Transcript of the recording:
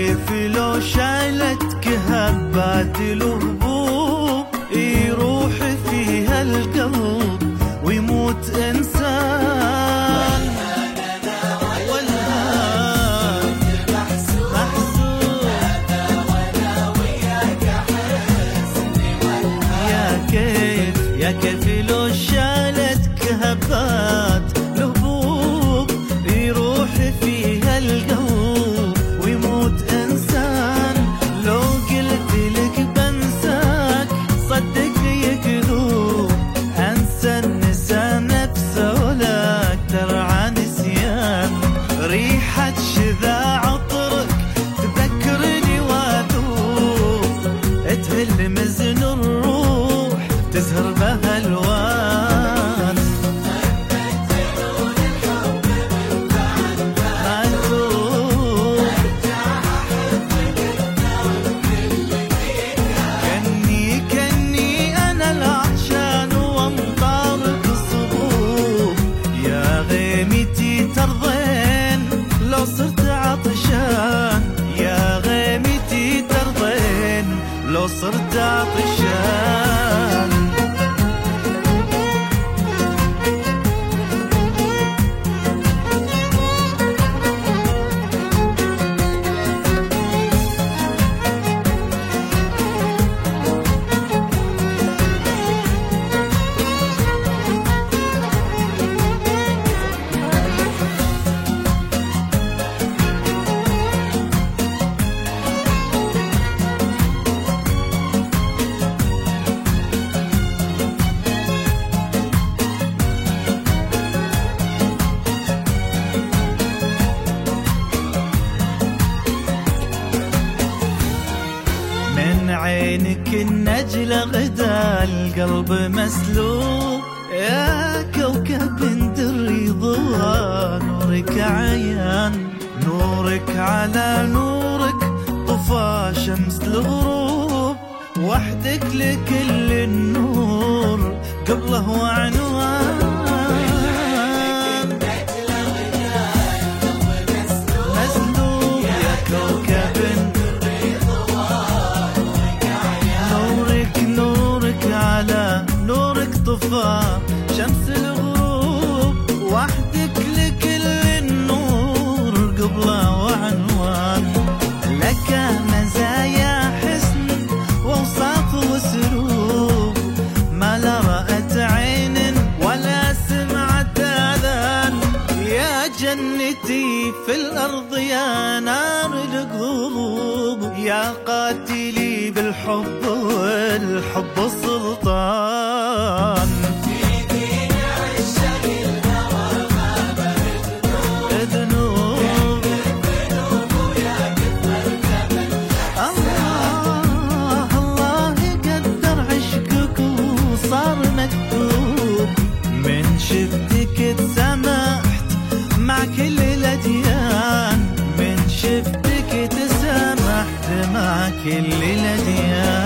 كيف لو شالتك هبات الهبوب؟ يروح فيها القلب ويموت إنسان. محسوب يا كيف يا كيف تهل مزن الروح تزهر بها الوان لو صرت عطشان عينك النجلة غدا القلب مسلوب. يا كوكب دري ضوى نورك عيان. نورك على نورك طفى شمس الغروب. وحدك لكل النور قبله وعنوان شمس الغروب وحدك لكل النور قبلة وعنوان. لك مزايا حسن واوصاف وسلوب ما لا رأت عين ولا سمعت آذان. يا جنتي في الأرض يا نار القلوب. يا قاتلي بالحب والحب سلطان مع كل الأديان من شفتك كل الأديان